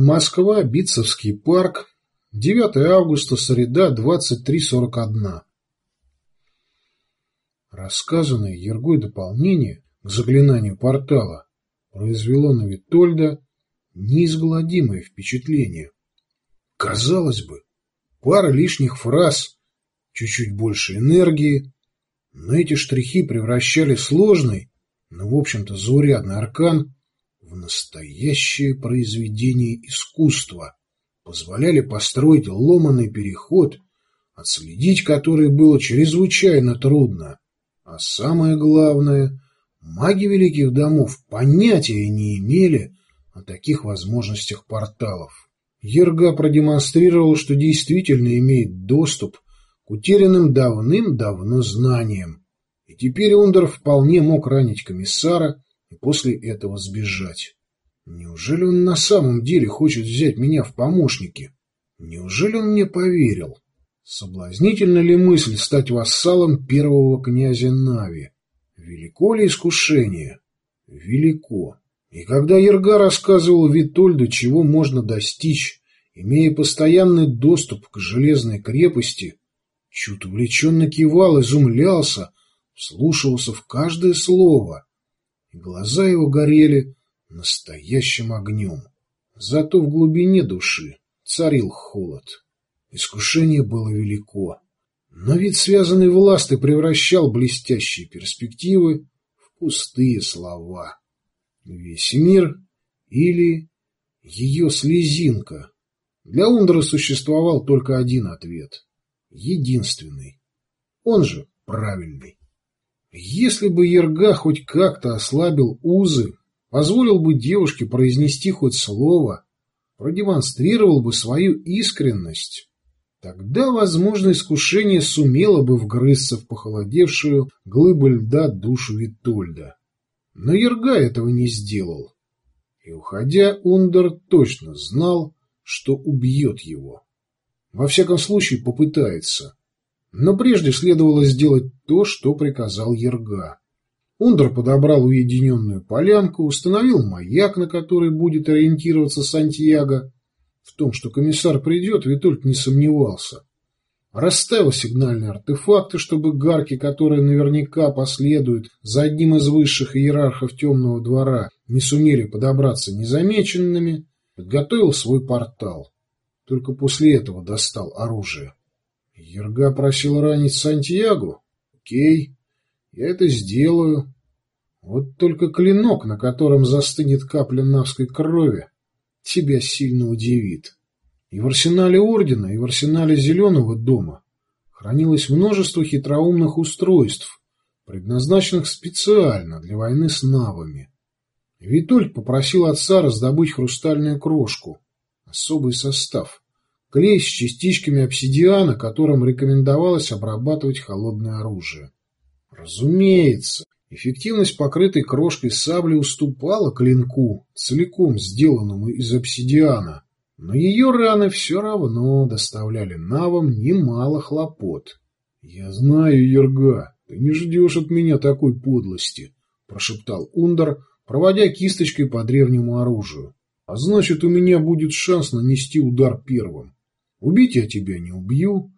Москва, Битцевский парк, 9 августа, среда, 23.41. Рассказанное Ергой дополнение к заклинанию портала произвело на Витольда неизгладимое впечатление. Казалось бы, пара лишних фраз, чуть-чуть больше энергии, но эти штрихи превращали сложный, но, в общем-то, заурядный аркан в настоящее произведение искусства, позволяли построить ломаный переход, отследить который было чрезвычайно трудно. А самое главное, маги великих домов понятия не имели о таких возможностях порталов. Ерга продемонстрировал, что действительно имеет доступ к утерянным давным-давно знаниям, и теперь Ундер вполне мог ранить комиссара и после этого сбежать. Неужели он на самом деле хочет взять меня в помощники? Неужели он мне поверил? Соблазнительна ли мысль стать вассалом первого князя Нави? Велико ли искушение? Велико. И когда Ерга рассказывал Витольду, чего можно достичь, имея постоянный доступ к железной крепости, чуть увлеченно кивал, изумлялся, вслушивался в каждое слово — и глаза его горели настоящим огнем. Зато в глубине души царил холод. Искушение было велико. Но вид связанной власти превращал блестящие перспективы в пустые слова. Весь мир или ее слезинка. Для Ундра существовал только один ответ. Единственный. Он же правильный. Если бы Ерга хоть как-то ослабил узы, позволил бы девушке произнести хоть слово, продемонстрировал бы свою искренность, тогда, возможно, искушение сумело бы вгрызться в похолодевшую глыбу льда душу Витольда. Но Ерга этого не сделал. И, уходя, Ундер точно знал, что убьет его. Во всяком случае, попытается. Но прежде следовало сделать то, что приказал Ерга. Ундер подобрал уединенную полянку, установил маяк, на который будет ориентироваться Сантьяго. В том, что комиссар придет, Витольд не сомневался. Расставил сигнальные артефакты, чтобы гарки, которые наверняка последуют за одним из высших иерархов темного двора, не сумели подобраться незамеченными, подготовил свой портал. Только после этого достал оружие. Ерга просил ранить Сантьяго? Окей, я это сделаю. Вот только клинок, на котором застынет капля навской крови, тебя сильно удивит. И в арсенале Ордена, и в арсенале Зеленого дома хранилось множество хитроумных устройств, предназначенных специально для войны с навами. Витольд попросил отца раздобыть хрустальную крошку, особый состав, клей с частичками обсидиана, которым рекомендовалось обрабатывать холодное оружие. Разумеется, эффективность покрытой крошкой сабли уступала клинку, целиком сделанному из обсидиана, но ее раны все равно доставляли навам немало хлопот. — Я знаю, Ерга, ты не ждешь от меня такой подлости, — прошептал Ундар, проводя кисточкой по древнему оружию. — А значит, у меня будет шанс нанести удар первым. Убить я тебя не убью,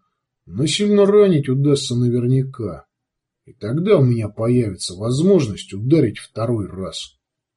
но сильно ранить удастся наверняка. И тогда у меня появится возможность ударить второй раз.